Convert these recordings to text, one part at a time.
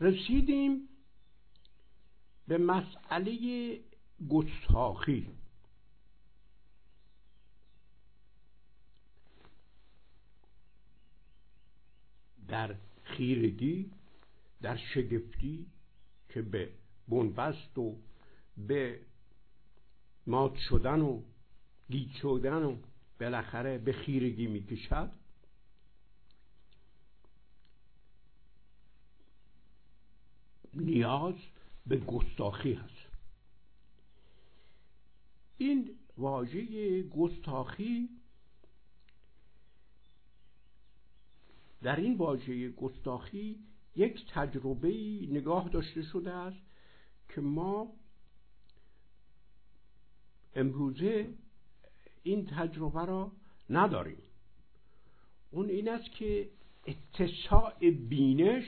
رسیدیم به مسئله گستاخی. در خیرگی در شگفتی که به بنبست و به مات شدن و گیج شدن و بالاخره به خیرگی می‌کشد. نیاز به گستاخی هست. این واژه گستاخی در این واژه گستاخی یک تجربه نگاه داشته شده است که ما امروزه این تجربه را نداریم. اون این است که اتساع بینش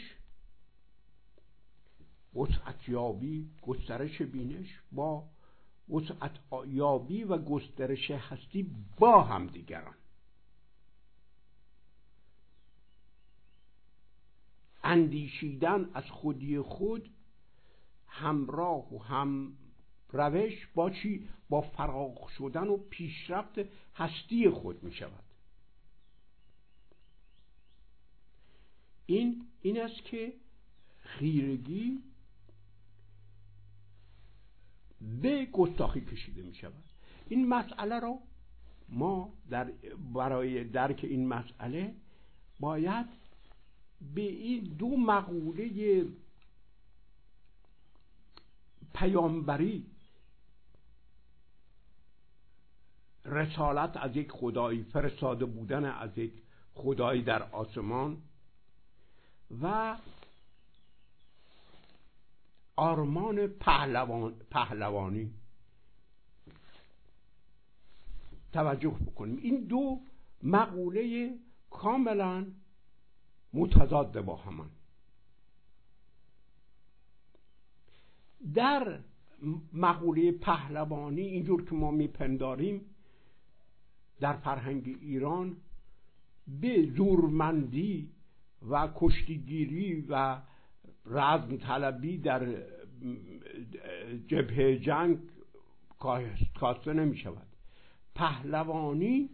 وسعت یابی گسترش بینش با وسعت یابی و گسترش هستی با هم دیگران. اندیشیدن از خودی خود همراه و هم روش با چی؟ با فراغ شدن و پیشرفت هستی خود می شود. این این است که خیرگی به گستاخی کشیده می شود این مسئله را ما در برای درک این مسئله باید به این دو مقوله پیامبری رسالت از یک خدایی فرستاده بودن از یک خدایی در آسمان و آرمان پهلوان پهلوانی. توجه بکنیم. این دو مقوله کاملا متضاد با همان. در مقوله پهلوانی اینجور که ما میپنداریم در فرهنگ ایران به زورمندی و کشتیگیری و رزم طلبی در جبهه جنگ کاسته نمی شود پهلوانی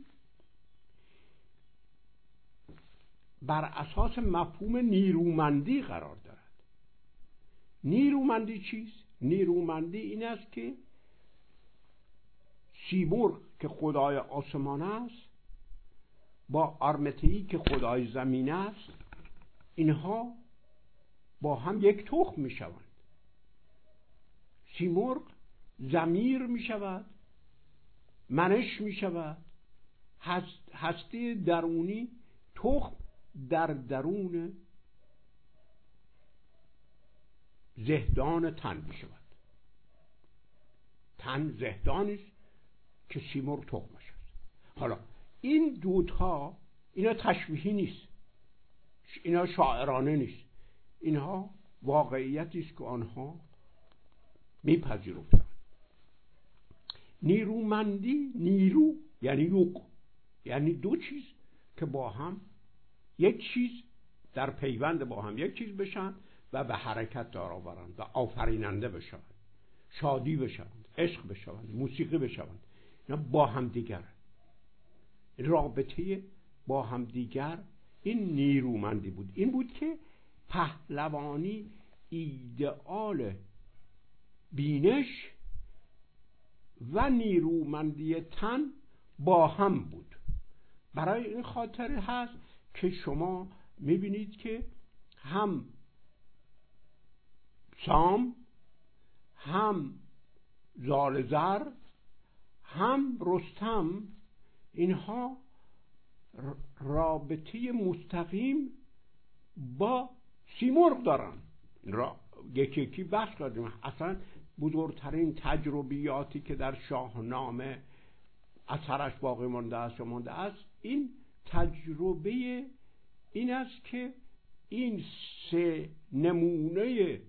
بر اساس مفهوم نیرومندی قرار دارد نیرومندی چیست؟ نیرومندی این است که سیمرغ که خدای آسمان است با آرمتهی که خدای زمین است اینها با هم یک تخم می شوند سیمرغ زمیر می شود منش می شود هستی درونی تخم در درون زهدان تن می شود تن زهدانی است که سیمرغ تخمش است. حالا این دوتا اینا تشبیهی نیست. اینا شاعرانه نیست. اینها واقعیتی است که آنها میپذیرفتند. نیرومندی نیرو یعنی یوق یعنی دو چیز که با هم یک چیز در پیوند با هم یک چیز بشن و به حرکت دار آورند و آفریننده بشوند شادی بشوند عشق بشوند موسیقی بشوند. اینا با هم دیگر. رابطه با هم دیگر این نیرومندی بود. این بود که پهلوانی ایدئال بینش و نیرومندی تن با هم بود. برای این خاطر هست که شما می‌بینید که هم سام هم زالزر هم رستم اینها رابطه مستقیم با سیمرغ دارن. را یکی یکی بحث کردیم. اصلا بزرگترین تجربیاتی که در شاهنامه اثرش باقی مانده است و مانده است این تجربه این است که این سه نمونه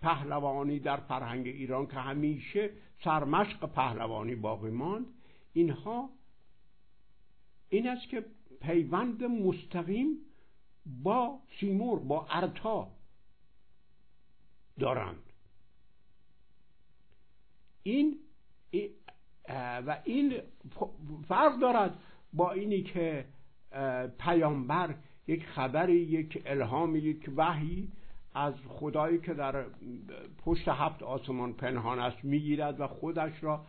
پهلوانی در فرهنگ ایران که همیشه سرمشق پهلوانی باقی ماند اینها این است که پیوند مستقیم با سیمور با ارتا دارند این و این فرق دارد با اینی که پیامبر یک خبری یک الهامی یک وحی از خدایی که در پشت هفت آسمان پنهان است می‌گیرد و خودش را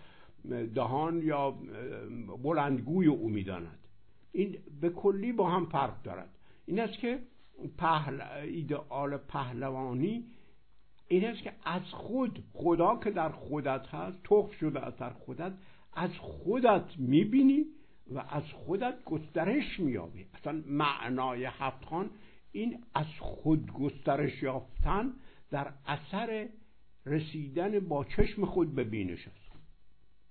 دهان یا بلندگوی او می‌داند. این به کلی با هم فرق دارد. این است که پهل... ایدئال پهلوانی این است که از خود خدا که در خودت هست تخ شده از در خودت از خودت می‌بینی و از خودت گسترش میابی اصلا معنای هفت خان این از خود گسترش یافتن در اثر رسیدن با چشم خود به بینش است.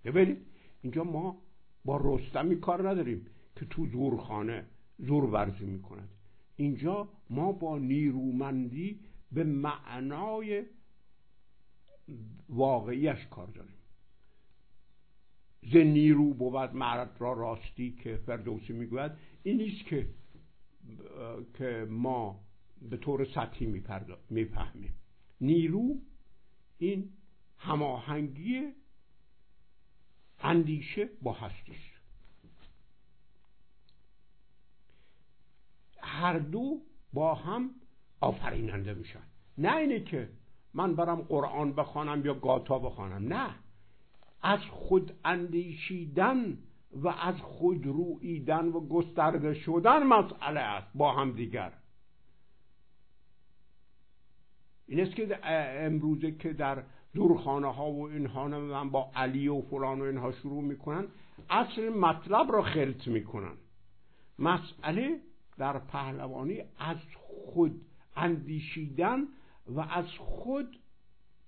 ببینید اینجا ما با رستمی کار نداریم که تو زورخانه زور ورزی می‌کند. اینجا ما با نیرومندی به معنای واقعیش کار داریم. ز نیرو بود مرد را راستی که فردوسی می‌گوید. این نیست که که ما به طور سطحی می‌فهمیم. نیرو این هماهنگی اندیشه با هستیش هر دو با هم آفریننده میشن. نه اینه که من برم قرآن بخوانم یا گاتا بخوانم. نه. از خود اندیشیدن و از خود رویدن و گسترده شدن مسئله است. با هم دیگر. این است که امروزه که در دورخانه ها و اینها من با علی و فلان و اینها شروع می‌کنن اصل مطلب را خلط می‌کنن. مسئله در پهلوانی از خود اندیشیدن و از خود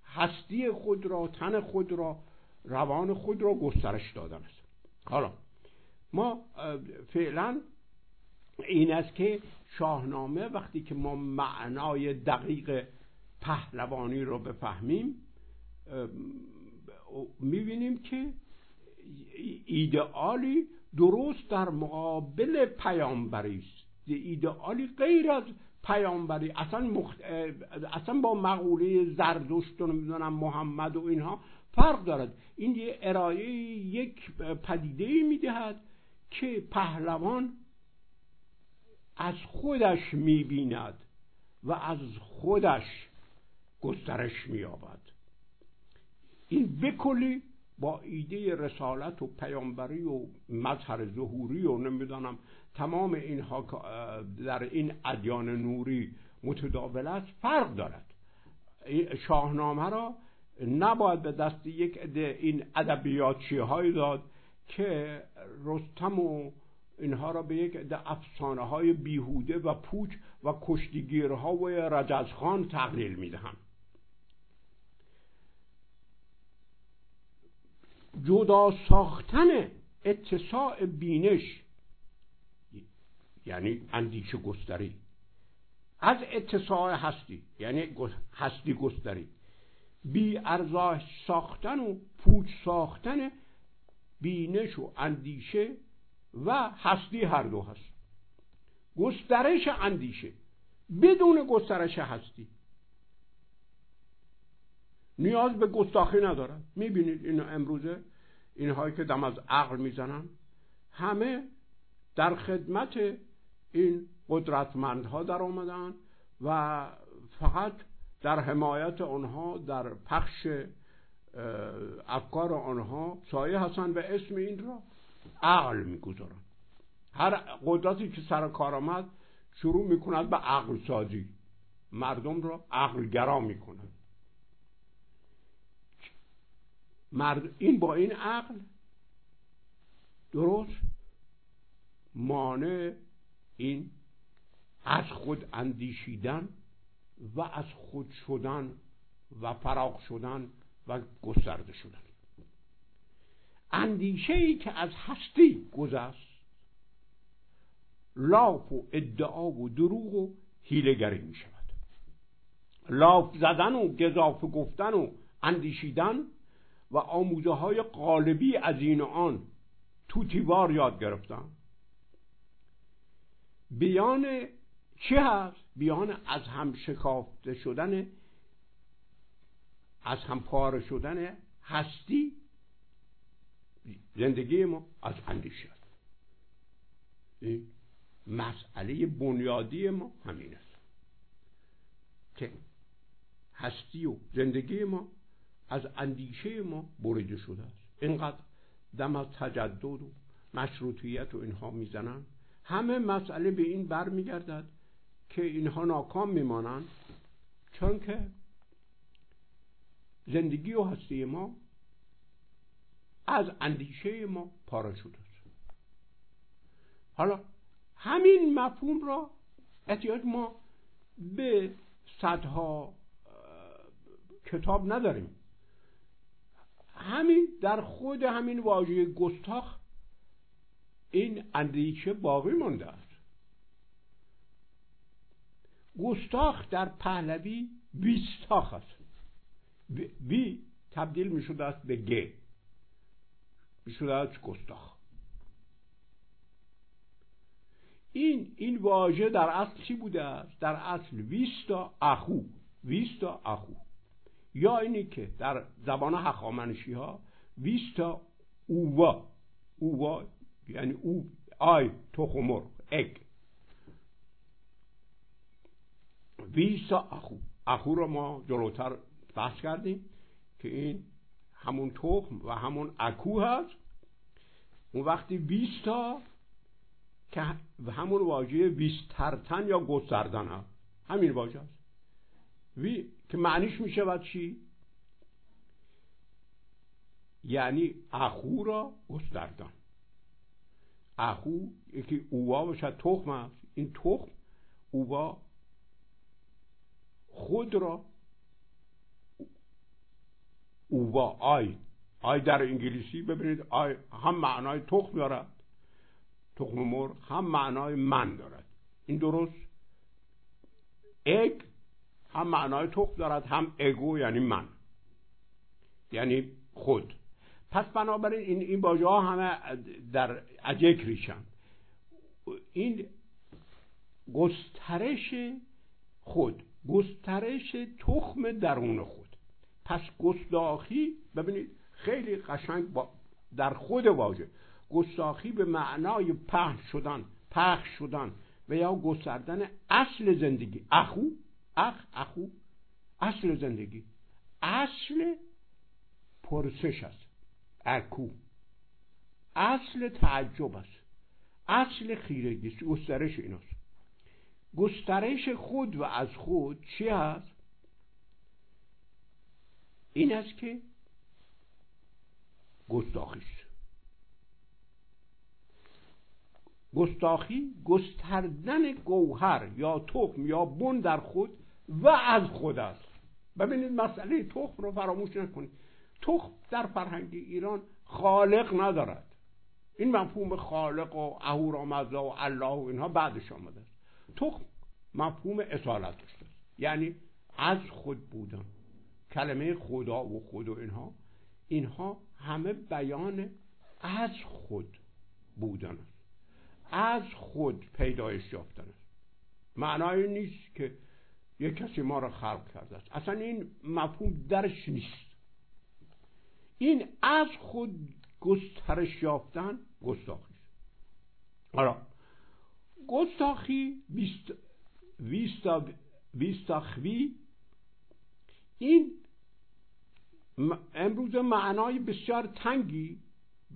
هستی خود را تن خود را روان خود را گسترش دادن است. حالا ما فعلا این است که شاهنامه وقتی که ما معنای دقیق پهلوانی رو بفهمیم می‌بینیم که ایدئالی درست در مقابل پیامبری است. ایدئالی غیر از پیامبری اصلا, اصلا با مقوله زردشت و نمی‌دونم محمد و اینها فرق دارد. این یه ارائه یک پدیده می‌دهد که پهلوان از خودش می‌بیند و از خودش گسترش مییابد. این بکلی با ایده رسالت و پیامبری و مظهر ظهوری و نمی‌دانم تمام اینها در این ادیان نوری متداول است فرق دارد. شاهنامه را نباید به دست یک عده این ادبیاتچی های داد که رستم و اینها را به یک عده افسانه های بیهوده و پوچ و کشتیگیرها و رجزخان تقلیل می‌دهم جدا ساختن اتساع بینش. یعنی اندیشه گستری. از اتساع هستی یعنی هستی گستری. بی ارزاش ساختن و پوچ ساختن بینش و اندیشه و هستی هر دو هست. گسترش اندیشه. بدون گسترش هستی. نیاز به گستاخی ندارن. می‌بینید این امروزه اینهایی که دم از عقل می‌زنن. همه در خدمت این قدرتمندها در آمدن و فقط در حمایت آنها در پخش افکار آنها سایه هستن به اسم این را عقل می‌گذارن. هر قدرتی که سر کار آمد شروع می‌کند به عقل سازی مردم را عقلگرا می‌کنند. مرد این با این عقل درست مانع این از خود اندیشیدن و از خود شدن و فراغ شدن و گسترده شدن. اندیشه ای که از هستی گذشت لاف و ادعا و دروغ و هیلگری می شود لاف زدن و گذاف گفتن و اندیشیدن و آموزه های قالبی از این و آن توتیوار یاد گرفتن بیان چه هست؟ بیان از هم شکافته شدن از هم پاره شدن هستی زندگی ما از اندیشه این مسئله بنیادی ما همین است که هستی و زندگی ما از اندیشه ما بریده شده است. اینقدر دم از تجدد و مشروطیت و اینها می‌زنن. همه مسئله به این بر میگردد که اینها ناکام میمانند. چون که زندگی و هستی ما از اندیشه ما پاره شده است. حالا همین مفهوم را احتیاج ما به صدها کتاب نداریم. همین در خود همین واژه گستاخ این اندیشه باقی مانده است. گستاخ در پهلوی ویستاخ است. وی تبدیل می شده است به گ می شده است گستاخ. این این واژه در اصل چی بوده است؟ در اصل ویستا اخو. ویستا اخو. یا اینی که در زبان هخامنشی ها ویستا اووا اووا یعنی او آی تخم مرغ اگ. ویستا اخو. اخو رو ما جلوتر بحث کردیم که این همون تخم و همون اکو هست. اون وقتی ویستا که همون واژه ویسترتن یا گستردن هست. همین واژه هست. وی که معنیش می شود چی؟ یعنی اخو را گستردن اخو یکی اووا باشد تخم است. این تخم اووا خود را اووا آی. آی در انگلیسی ببینید آی هم معنای تخم دارد. تخم مرغ هم معنای من دارد. این درست؟ اگ هم معنای تخم دارد هم اگو یعنی من. یعنی خود. پس بنابراین این این واژه ها همه در اجک ریشن. این گسترش خود گسترش تخم درون خود. پس گستاخی ببینید خیلی قشنگ با در خود واژه. گستاخی به معنای پخش شدن پخش شدن و یا گستردن اصل زندگی. اخو اخ اخو اصل زندگی. اصل پرسش است. اکو اصل تعجب است. اصل خیرگی گسترش ایناست. گسترش خود و از خود چی هست؟ این است که گستاخی است. گستاخی گستردن گوهر یا تخم یا بن در خود و از خود است ببینید مسئله تخم رو فراموش نکنید. تخم در فرهنگ ایران خالق ندارد. این مفهوم خالق و اهورامزدا و الله و اینها بعدش آمده است. تخم مفهوم اصالت داشته یعنی از خود بودن. کلمه خدا و خود و اینها اینها همه بیان از خود بودن است. از خود پیدایش یافتن است. معنای نیست که یک کسی ما را خلق کرده است. اصلا این مفهوم درش نیست. این از خود گسترش یافتن گستاخی حالا گستاخی ویستا ویستاخوی این امروز معنای بسیار تنگی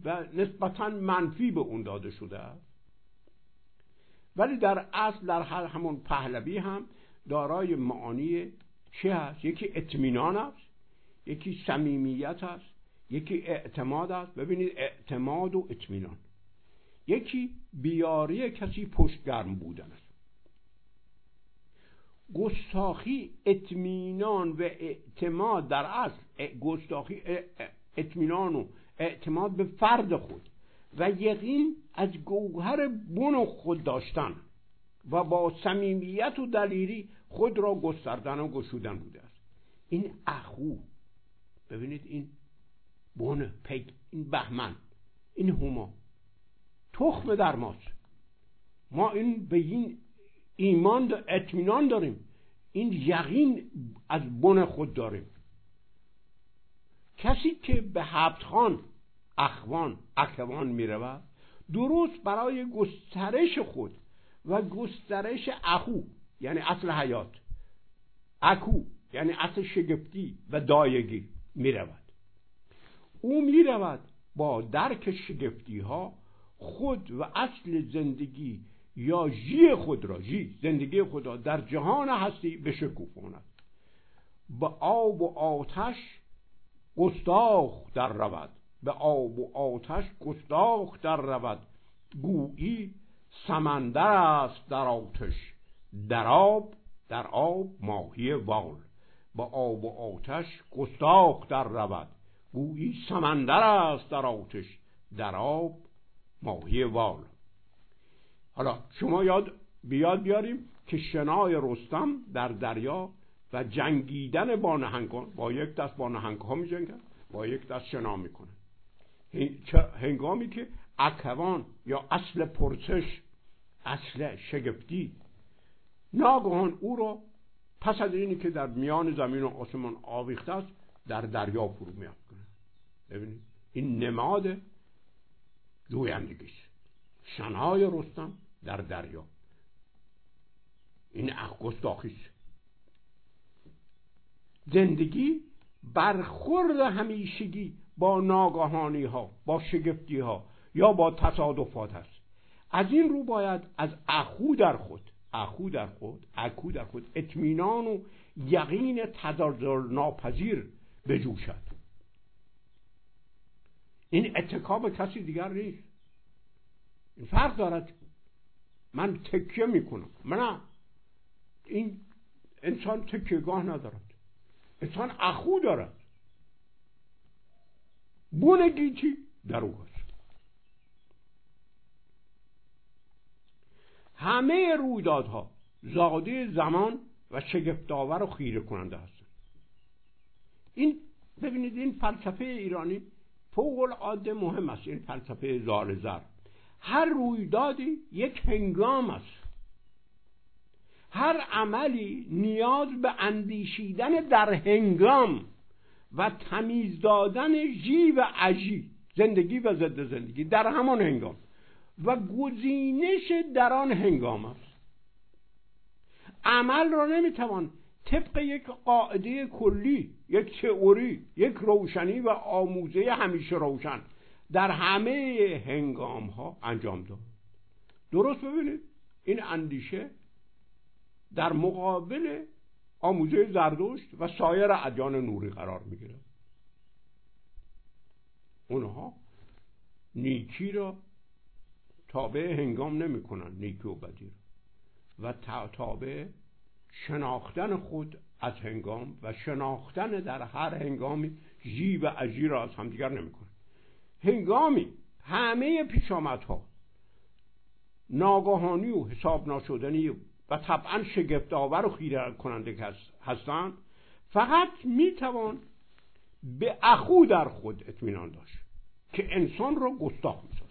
و نسبتا منفی به اون داده شده است. ولی در اصل در هر همون پهلوی هم دارای معانی چه هست؟ یکی اطمینان است یکی صمیمیت است یکی اعتماد است. ببینید اعتماد و اطمینان. یکی بیاری کسی پشتگرم بودن است. گستاخی اطمینان و اعتماد در اصل گستاخی اطمینان و اعتماد به فرد خود و یقین از گوهر بن خود داشتن و با صمیمیت و دلیری خود را گستردن و گشودن بوده است. این اخو ببینید این بن پگ این بهمن این هما تخم در ماست ما این به این ایمان اطمینان داریم. این یقین از بن خود داریم. کسی که به خان اخوان اخوان می رود درست برای گسترش خود و گسترش اخو یعنی اصل حیات. اکو یعنی اصل شگفتی و دایگی می رود او می رود با درک شگفتی ها خود و اصل زندگی یا جی خود را جی زندگی خود را در جهان هستی بشکوفاند. به آب و آتش گستاخ در رود. به آب و آتش گستاخ در رود. گویی سمندر است در آتش. در آب در آب ماهی وال. با آب و آتش گستاخ در رود. گویی سمندر است در آتش در آب ماهی وال. حالا شما یاد بیاد بیاریم که شنای رستم در دریا و جنگیدن با نهنگان با یک دست با نهنگ ها می جنگن با یک دست شنا می‌کنن. هنگامی که اکوان یا اصل پرسش اصل شگفتی ناگهان او را پس از اینی که در میان زمین و آسمان آویخته است در دریا فرو میاد ببینید این نماد جویندگیش شنای رستم در دریا. این گستاخیش زندگی برخورد همیشگی با ناگهانی ها با شگفتی ها یا با تصادفات است. از این رو باید از اخو در خود اخو در خود اکو در خود اطمینان و یقین تزلزل ناپذیر بجوشد. این اتکاب کسی دیگر نیست. این فرق دارد. من تکیه می‌کنم. من این انسان تکیهگاه ندارد. انسان اخو دارد. بون گیتی در او همه رویدادها زاده زمان و شگفتآور و خیره کننده هستند. این ببینید این فلسفه ایرانی فوق العاده مهم است. این فلسفه زال زر. هر رویدادی یک هنگام است. هر عملی نیاز به اندیشیدن در هنگام و تمیز دادن جی و عجی زندگی و ضد زندگی در همان هنگام. و گزینش در آن هنگام است. عمل را نمی‌توان طبق یک قاعده کلی یک تئوری یک روشنی و آموزه همیشه روشن در همه هنگام ها انجام داد. درست ببینید؟ این اندیشه در مقابل آموزه زردشت و سایر ادیان نوری قرار می‌گیره اونها نیکی را تابع هنگام نمی‌کنن نیکی و بدی و تابع شناختن خود از هنگام و شناختن در هر هنگامی جی و اجی را از همدیگر نمی‌کنن. هنگامی همه پیشامدها ناگاهانی و حساب ناشدنی و طبعا شگفت آور و خیره کننده هستند فقط می‌توان به اخو در خود اطمینان داشت که انسان را گستاخ می‌سازد.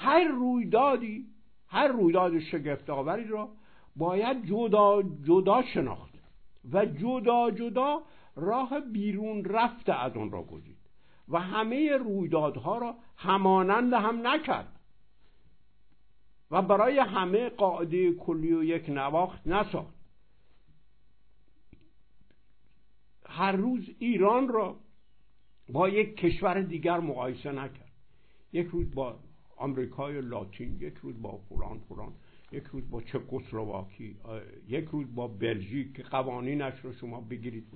هر رویدادی هر رویداد شگفت آوری را باید جدا جدا شناخت و جدا جدا راه بیرون رفته از آن را گزید و همه رویدادها را همانند هم نکرد و برای همه قاعده کلی و یک نواخت نساخت. هر روز ایران را با یک کشور دیگر مقایسه نکرد. یک روز با آمریکای لاتین یک روز با فلان فلان یک روز با چکسلواکی یک روز با بلژیک که قوانینش رو شما بگیرید.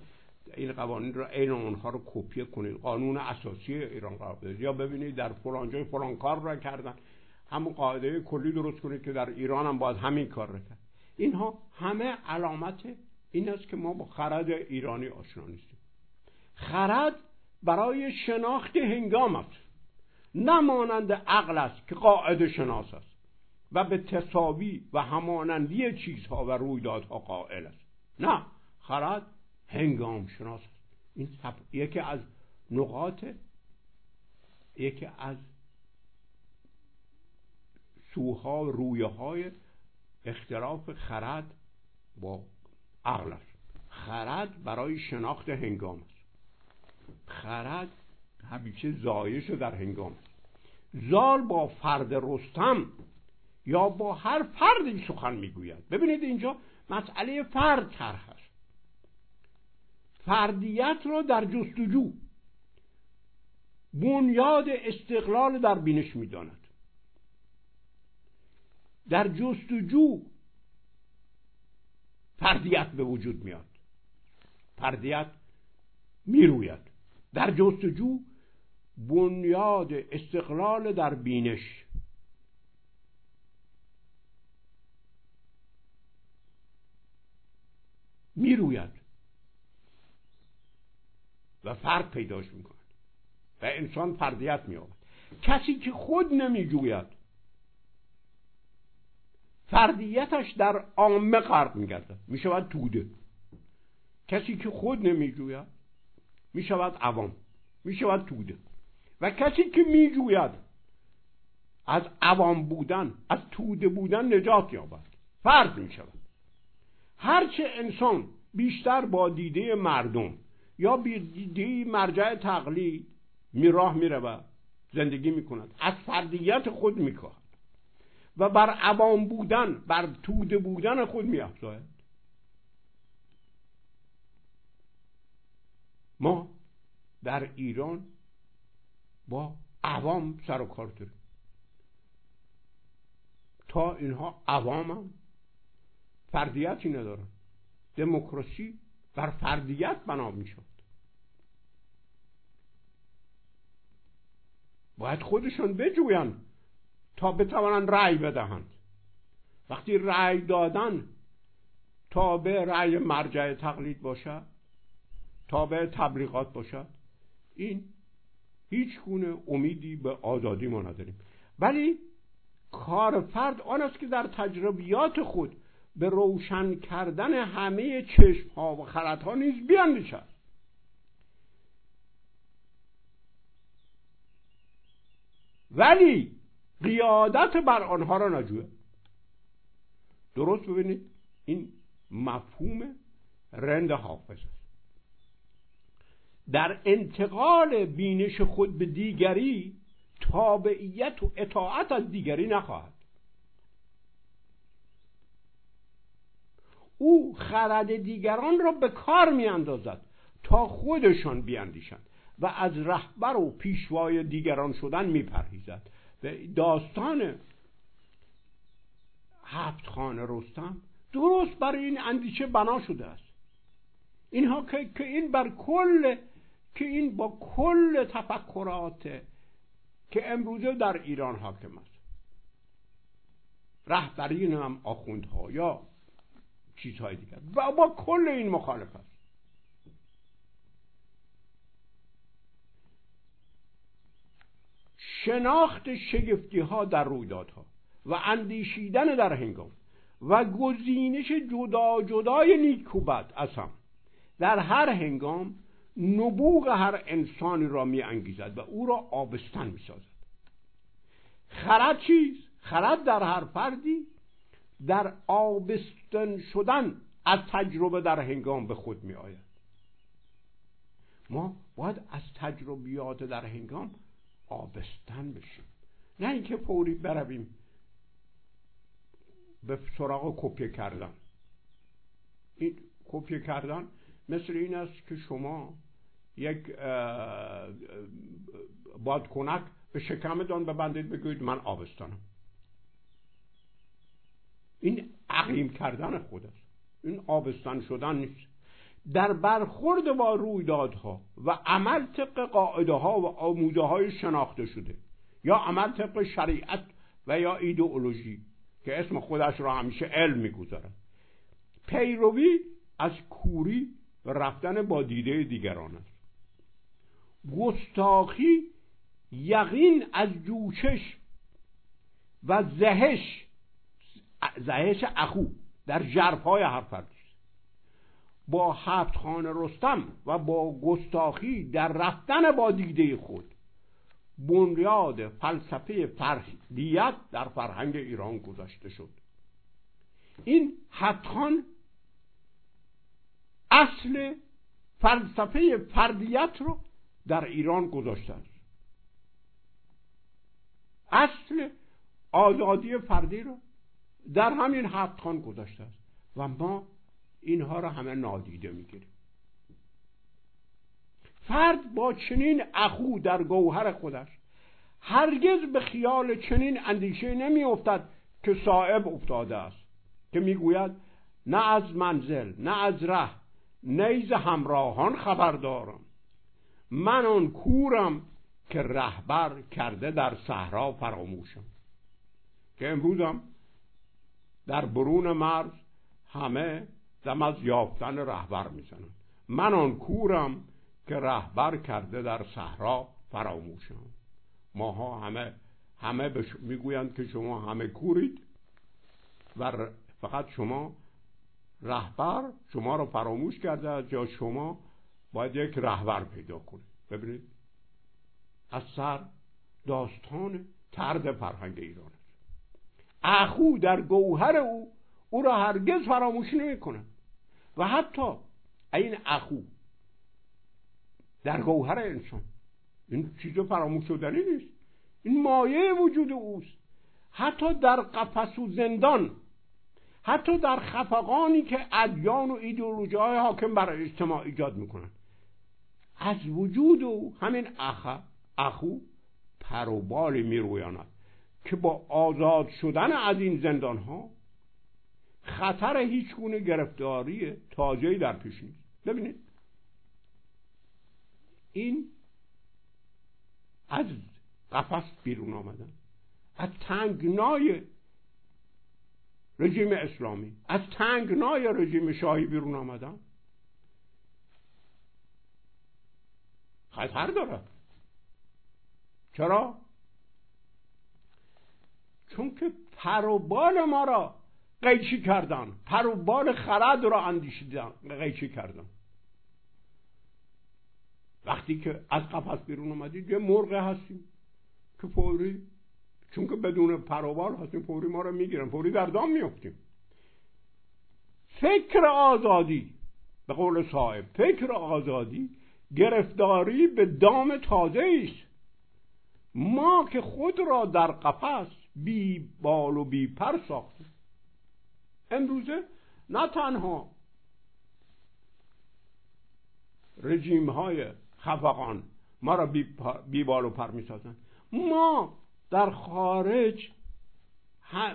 این قوانین رو عین اونها رو کپی کنید. قانون اساسی ایران قرار بدید یا ببینید در فلان جای فلان کار را کردن. همون قاعده کلی درست کنید که در ایران هم باید همین کار رو کرد. اینها همه علامت این است که ما با خرد ایرانی آشنا نیستیم. خرد برای شناخت هنگام است. نه مانند عقل است که قاعده شناس است و به تصاوی و همانندی چیزها و رویدادها قائل است. نه خرد هنگام شناس است. این یکی از نقاط یکی از سوها رویه های اختلاف خرد با عقل است. خرد برای شناخت هنگام است. خرد همیشه زایش در هنگام. زال با فرد رستم یا با هر فردی سخن می‌گوید. ببینید اینجا مسئله فرد طرح است. فردیت را در جستجو بنیاد استقلال در بینش می‌داند. در جستجو فردیت به وجود میاد. فردیت می‌روید. در جستجو بنیاد استقلال در بینش. می‌روید. و فرد پیداش می‌کند. و انسان فردیت میابد کسی که خود نمیجوید فردیتش در عامه غرق میگردد. می‌شود توده. کسی که خود نمیجوید می‌شود عوام. می‌شود توده. و کسی که میجوید از عوام بودن از توده بودن نجات یابد. فرد می‌شود. هرچه انسان بیشتر با دیده مردم یا بی دیده مرجع تقلید می راه می زندگی می کند از فردیت خود می و بر عوام بودن بر توده بودن خود می ما در ایران با عوام سر و کار داریم. تا اینها عوام هم فردیتی ندارن. دموکراسی بر فردیت بنا می‌شد باید خودشون بجوین تا بتوانند رأی بدهند. وقتی رأی دادن تا به رأی مرجع تقلید باشد تا به تبلیغات باشد این هیچ گونه امیدی به آزادی ما نداریم. ولی کار فرد آن است که در تجربیات خود به روشن کردن همه چشم ها و خرد ها نیز بیاندیشد. ولی قیادت بر آنها را نجوید درست ببینید این مفهوم رند حافظ در انتقال بینش خود به دیگری تابعیت و اطاعت از دیگری نخواهد. او خرد دیگران را به کار می اندازد تا خودشان بیاندیشند و از رهبر و پیشوای دیگران شدن می پرهیزد داستان هفت خانه رستم درست برای این اندیشه بنا شده است. اینها که این بر کل که این با کل تفکرات که امروزه در ایران حاکم است رهبرین هم آخوندها یا چیزهای دیگر. و با کل این مخالف است شناخت شگفتی ها در رویدادها و اندیشیدن در هنگام و گزینش جدا جدای نیک و بد اصلا در هر هنگام نبوغ هر انسانی را می انگیزد و او را آبستن می سازد خرد چیز؟ خرد در هر فردی در آبستن شدن از تجربه در هنگام به خود می آید ما باید از تجربیات در هنگام آبستن بشیم. نه اینکه فوری برویم به سراغ کپیه کردن. این کپیه کردن مثل این است که شما یک بادکنک به شکمتان ببندید بگویید من آبستانم. این عقیم کردن خود است این آبستان شدن نیست. در برخورد با رویدادها و عمل طبق قاعده ها و آموده های شناخته شده یا عمل طبق شریعت و یا ایدئولوژی که اسم خودش را همیشه علم می‌گذارد. پیروی از کوری و رفتن با دیده دیگران است. گستاخی یقین از جوشش و زهش زهش اخو در جرفای هر فرد. با هفت خانه رستم و با گستاخی در رفتن با دیده خود. بنیاد فلسفه فردیت در فرهنگ ایران گذاشته شد. این هفت خان اصل فلسفه فردیت رو در ایران گذاشته است اصل آزادی فردی رو در همین هفت خان گذاشته است. و ما اینها رو همه نادیده می‌گیریم. فرد با چنین اخو در گوهر خودش هرگز به خیال چنین اندیشه نمیافتد که صاحب افتاده است. که می‌گوید نه از منزل نه از ره نیز همراهان خبر دارم من آن کورم که رهبر کرده در صحرا فراموشم. که امروزم در برون مرز همه دم از یافتن رهبر می‌زنن. من آن کورم که رهبر کرده در صحرا فراموشم. ماها همه همه بش... می‌گویند که شما همه کورید و فقط شما رهبر شما رو فراموش کرده است یا شما باید یک رهبر پیدا کنید ببینید. از سر داستان ترد فرهنگ ایران است. اخو در گوهر او او را هرگز فراموش نمی و حتی این اخو در گوهر انسان این چیز فراموش شدنی نیست. این مایه وجود اوست. حتی در قفس و زندان حتی در خفقانی که ادیان و ایدئولوژی های حاکم بر اجتماع ایجاد می‌کنن از وجود او همین اخ اخو پروبالی میرویاند که با آزاد شدن از این زندان ها خطر هیچ گونه گرفتاری تازه‌ای در پیش نیست. ببینید. این از قفس بیرون آمدن از تنگنای رژیم اسلامی از تنگنای رژیم شاهی بیرون آمدن خطر داره چرا؟ چون که پروبال ما را قیچی کردن پروبال خرد را اندیشیدن قیچی کردن. وقتی که از قفس بیرون اومدید یه مرغ هستیم که فوری چون که بدون پروبال هستیم فوری ما رو می‌گیرن فوری در دام میفتیم فکر آزادی به قول صاحب فکر آزادی گرفتاری به دام تازه است. ما که خود را در قفس بی بال و بی پر ساختیم. امروزه نه تنها رژیم های خفقان ما را بی, بال و پر می سازن ما در خارج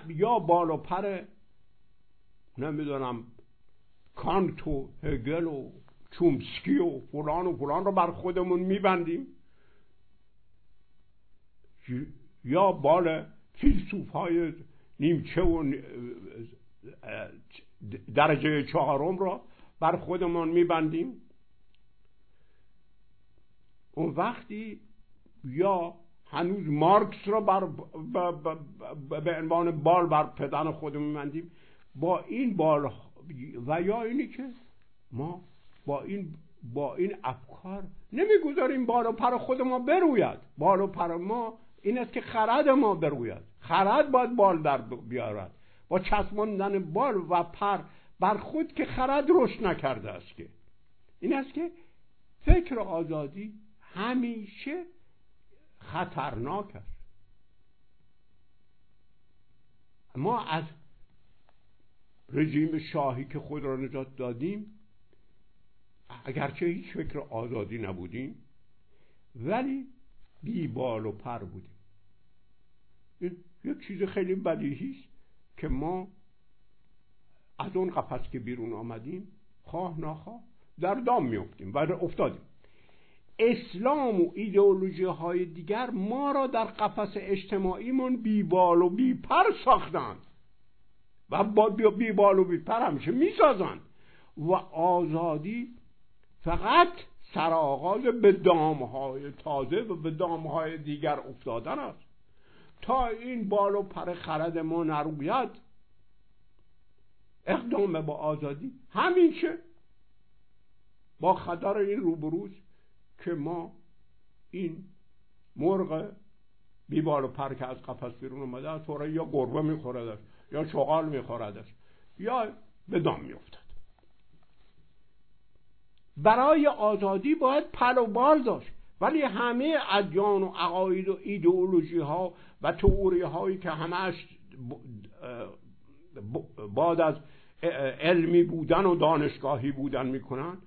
یا بال و پر نمی‌دونم کانت و هگل و چومسکی و فلان و فلان رو بر خودمون میبندیم. یا بال فیلسوف های نیمچه و درجه چهارم را بر خودمون میبندیم. اون وقتی یا هنوز مارکس را بر به عنوان بال بر پدن خودمون میبندیم با این بال و یا اینی که ما با این با این افکار نمی‌گذاریم بال و پر خود ما بروید. بال و پر ما این است که خرد ما بروید. خرد باید بال در بیارد. با چسباندن بال و پر بر خود که خرد رشد نکرده است که. این است که فکر آزادی همیشه خطرناک است. ما از رژیم شاهی که خود را نجات دادیم اگرچه هیچ فکر آزادی نبودیم ولی بی بال و پر بودیم. این یک چیز خیلی بدیهی است که ما از اون قفس که بیرون آمدیم خواه ناخواه در دام میافتیم و افتادیم. اسلام و ایدئولوژی های دیگر ما را در قفس اجتماعیمون بیبال و بیپر ساختند و با بیبال و بیپر همیشه می‌سازند و آزادی فقط سرآغاز به دامهای تازه و به دامهای دیگر افتادن است. تا این بال و پر خرد ما نروید اقدام با آزادی همیشه با خطر این روبروز که ما این مرغ بیبال و پر که از قفس بیرون اومده از یا گربه میخوردش یا چغال میخوردش یا به دام میافتد. برای آزادی باید پل و بال داشت. ولی همه ادیان و عقاید و ایدئولوژی ها و تئوری هایی که همش بعد از علمی بودن و دانشگاهی بودن می‌کنن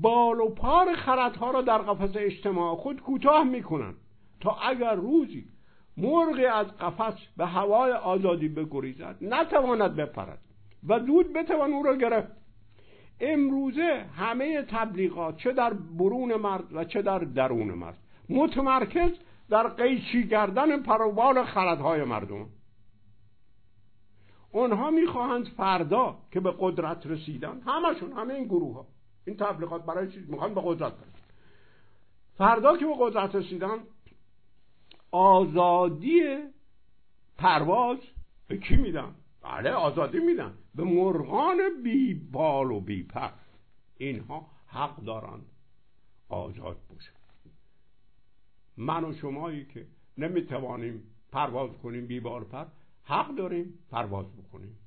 بال و پار خردها را در قفس اجتماع خود کوتاه می‌کنن تا اگر روزی مرغی از قفس به هوای آزادی بگریزد نتواند بپرد و دود بتوان او را گرفت. امروزه همه تبلیغات چه در برون مرد و چه در درون مرد. متمرکز در قیچی کردن پروبال خردهای مردم. اونها می‌خواهند فردا که به قدرت رسیدن همشون همه این گروه ها این تبلیغات برای چیز می‌خوان به قدرت برسن. فردا که به قدرت رسیدن آزادی پرواز به کی میدن؟ بله آزادی میدن. به مرغان بی بال و بی پر. اینها حق دارند آزاد باشن. من و شمایی که نمی‌توانیم پرواز کنیم بی بال پر حق داریم پرواز بکنیم.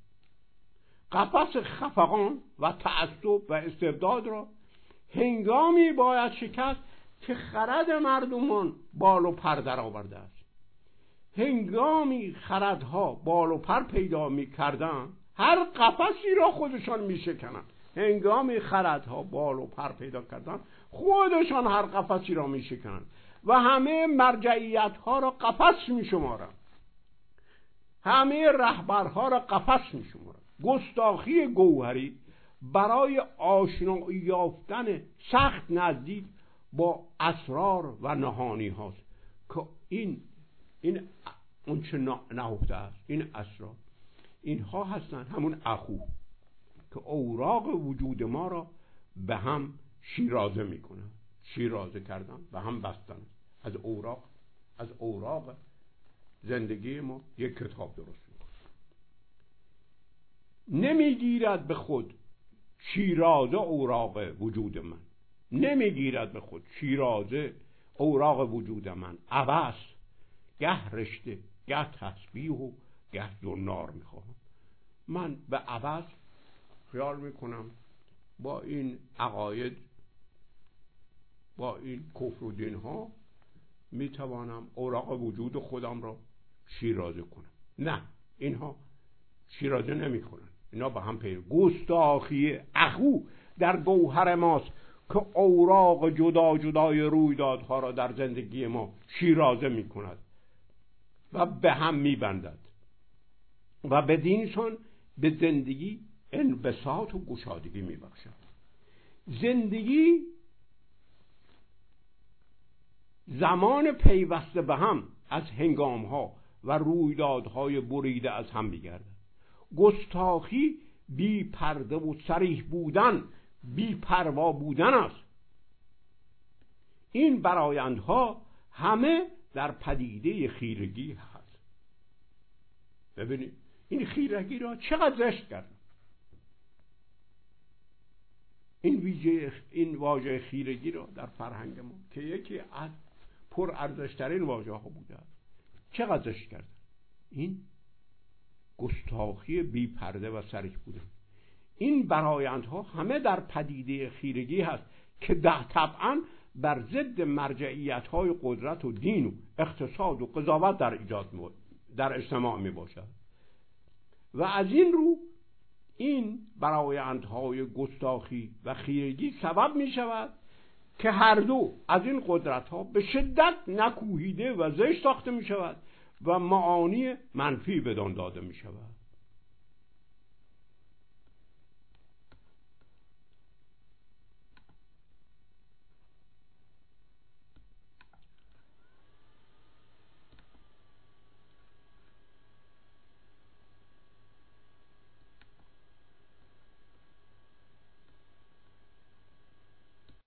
قفس خفقان و تعصب و استبداد را هنگامی باید شکست که خرد مردمان بال و پر در آورده است. هنگامی خردها بال و پر پیدا می کردن هر قفسی را خودشان می شکنن هنگامی خردها بال و پر پیدا کردن خودشان هر قفسی را می شکنن و همه مرجعیت ها را قفس می شمارن همه رهبرها را قفس می شمارن گستاخی گوهری برای آشنایی یافتن سخت نزدیک با اسرار و نهانی هاست که این این اون چه نهفته است این اسرار اینها هستند همون اخو که اوراق وجود ما را به هم شیرازه می‌کنن. شیرازه کردن به هم بستن. از اوراق از اوراق زندگی ما یک کتاب درست می‌کنه. نمی‌گیرد به خود شیرازه اوراق وجود من. نمی‌گیرد به خود شیرازه اوراق وجود من. عبس گه رشته گه تسبیح و گه زنار می‌خواهم من به عوض خیال می‌کنم با این عقاید با این کفر و دین ها می‌توانم اوراق وجود خودم را شیرازه کنم. نه اینها شیرازه نمی‌کنن اینا به هم پیر گستاخی اخو در گوهر ماست که اوراق جدا جدای رویدادها را در زندگی ما شیرازه می‌کند. و به هم میبندد و بدینشان به زندگی انبساط و گشادگی میبخشد. زندگی زمان پیوسته به هم از هنگام ها و رویدادهای بریده از هم میگردد. گستاخی بی پرده و سریح بودن بی پروا بودن است. این برایندها همه در پدیده خیرگی هست. ببینید این خیرگی را چقدر زشت کردن این ویژه این واژه خیرگی را در فرهنگ ما که یکی از پر ارزشترین واژه ها بوده چقدر زشت کردن این گستاخی بی پرده و سریح بوده. این برایندها همه در پدیده خیرگی هست که ده طبعا بر ضد مرجعیت های قدرت و دین و اقتصاد و قضاوت در ایجاد در اجتماع می باشد. و از این رو این برایندهای گستاخی و خیرگی سبب می شود که هر دو از این قدرت ها به شدت نکوهیده و زشت ساخته می شود و معانی منفی بدان داده می شود.